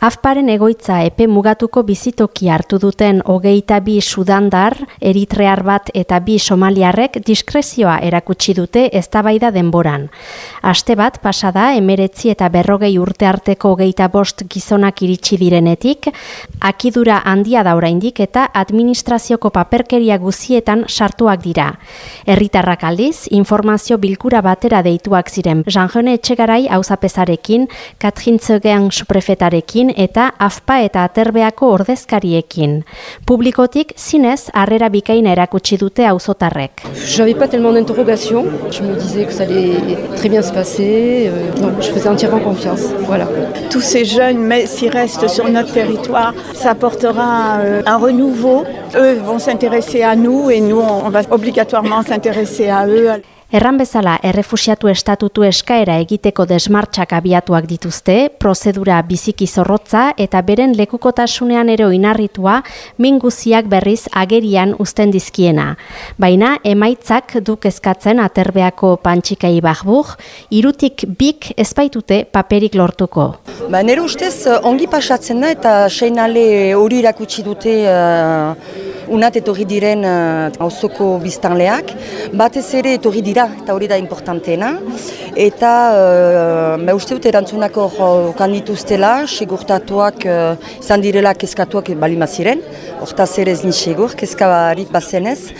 Afparen egoitza epe mugatuko bizitoki hartu duten hogeita bi sudandar, eritrear bat eta bi somaliarrek diskrezioa erakutsi dute eztabaida denboran. Aste bat pasada emeretzi eta berrogei urte arteko hogeita bost gizonak iritsi direnetik, akidura handia da oraindik eta administrazioko paperkeria guzietan sartuak dira. Herritarrak aldiz, informazio bilkura batera deituak ziren Jean-Jone Etxegarai hauzapezarekin, Katrin Zögean suprefetarekin, eta afpa eta aterbeako ordezkariekin. Publikotik zinez harrera bikaina erakutsi dute auzotarrek. J'avais pas tellement d'interrogations. Je me disais que ça allait très bien se passer. Euh, non, je faisais entièrement confiance. Voilà. Tous ces jeunes, mais s'ils restent sur notre territoire, ça apportera euh, un renouveau. Eux vont s'intéresser à nous et nous, on va obligatoirement s'intéresser à eux. Erran bezala, errefusiatu estatutu eskaera egiteko desmartxak abiatuak dituzte, prozedura biziki zorrotza eta beren lekukotasunean ero inarritua minguziak berriz agerian uzten dizkiena. Baina, emaitzak duk eskatzen aterbeako pantxikai bahbuk, irutik bik ezpaitute paperik lortuko. Ba, nero ustez, ongi pasatzen da eta seinale hori irakutsi dute uh unat etorri diren uh, biztanleak, batez ere etorri dira, eta hori da importanteena, eta ba, uste dut erantzunako okan dituztela, segurtatuak uh, izan direla kezkatuak balimaziren, hortaz ere ez nisegur, kezkabarik bazenez,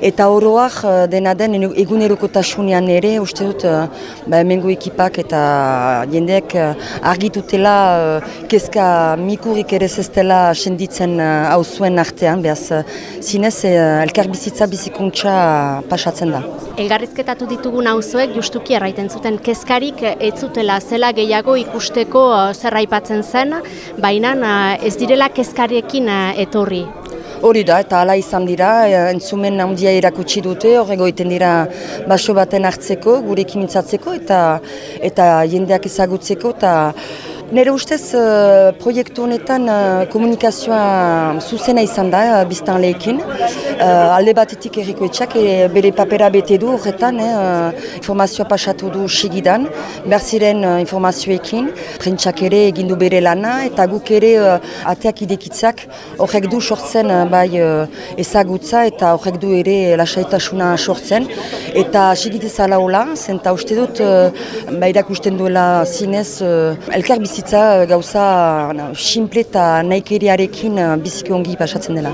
eta oroak uh, dena den egunerokotasunean ere, uste dut uh, ba, emengo ekipak eta jendeek argitutela uh, kezka mikurik ere zestela senditzen hau zuen artean, behaz zinez eh, elkar bizitza bizikuntza pasatzen da. Elgarrizketatu ditugun auzoek justuki erraiten zuten kezkarik ez zutela zela gehiago ikusteko eh, zerraipatzen zen, baina eh, ez direla kezkariekin etorri. Hori da, eta ala izan dira, entzumen handia irakutsi dute, horrego iten dira baso baten hartzeko, gurekin mintzatzeko, eta, eta jendeak ezagutzeko, eta Nere ustez, uh, proiektu honetan uh, komunikazioa zuzena izan da, uh, biztan lehekin. Uh, alde batetik erriko e, bere papera bete du horretan, uh, informazioa pasatu du sigidan, berziren uh, informazioekin, prentsak ere egindu bere lana, eta guk ere uh, ateak idekitzak horrek du sortzen uh, bai uh, ezagutza, eta horrek du ere lasaitasuna sortzen. Eta sigitez ala hola, zenta uste dut, uh, bai duela zinez, uh, elkar bizitza gauza na, simple eta naikeriarekin uh, biziki ongi pasatzen dela.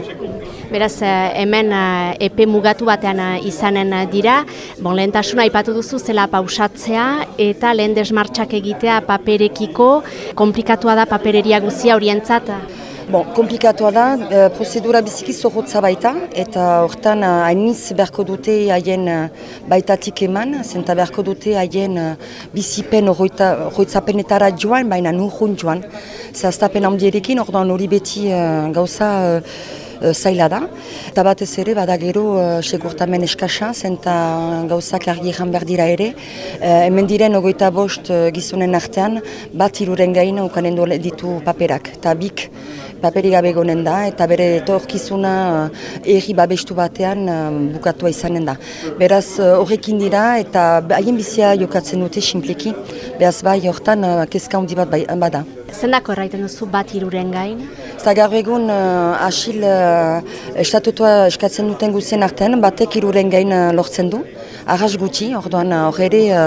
Beraz, eh, hemen eh, epe mugatu batean eh, izanen dira, bon, lehentasuna aipatu duzu zela pausatzea eta lehen desmartxak egitea paperekiko, komplikatua da papereria guzia orientzat? Bon, komplikatua da, e, prozedura biziki zorrotza baita, eta hortan hainiz beharko dute haien baitatik eman, zenta beharko dute haien bizipen horretzapenetara joan, baina nurrun joan. Zaztapen handierekin, orduan hori beti gauza uh, zaila da. Eta batez ere, bada gero uh, segurtamen eskasa, zenta gauzak argi egan behar dira ere. Uh, hemen diren ogoita bost gizonen artean, bat iruren gain ukanen ditu paperak. Eta bik paperi gabe gonen da, eta bere etorkizuna erri babestu batean bukatua izanen da. Beraz horrekin dira eta haien bizia jokatzen dute simpleki, beraz bai hortan kezka hundi bat bai, bada. Zendako erraiten duzu bat iruren gain? Zagar egun uh, asil uh, estatutua eskatzen duten guzien artean, batek iruren gain uh, lortzen du. Arras gutxi, orduan hor ere uh,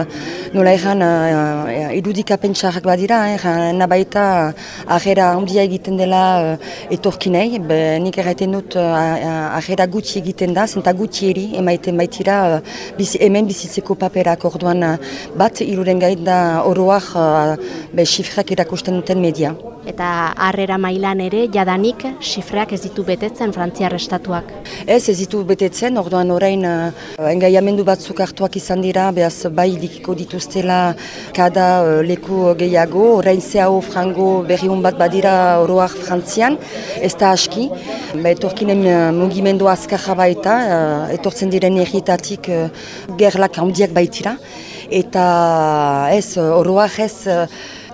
nola egan uh, irudikapen txarrak badira, eh, nabaita uh, ahera egiten dela uh, etorkinei, be, nik erraiten dut uh, ahera gutxi egiten da, zenta gutxi eri emaiten baitira uh, bizi, hemen bizitzeko paperak orduan uh, bat iruren gain da oroak uh, be, xifrak erakusten duten media. Eta harrera mailan ere, jadanik, xifreak ez ditu betetzen frantziar estatuak? Ez, ez ditu betetzen, orduan orain uh, engaiamendu batzuk hartuak izan dira, behaz bai dikiko dituztela kada uh, leku gehiago, orain zehau frango berriun bat badira oroak frantzian, ez da aski, ba, etorkinen uh, mugimendu azkarra baita, uh, etortzen diren erritatik uh, gerlak handiak baitira, eta ez, oroak ez,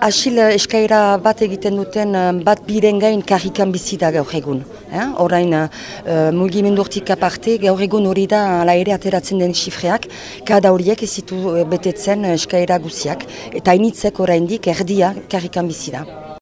Asil eskaira bat egiten duten bat biren gain karrikan bizi da gaur egun. Eh? Orain uh, mugimendurtik aparte gaur egun hori da ala ateratzen den xifreak, kada horiek ez zitu betetzen eskaira guziak. Eta initzek oraindik erdia karrikan bizi.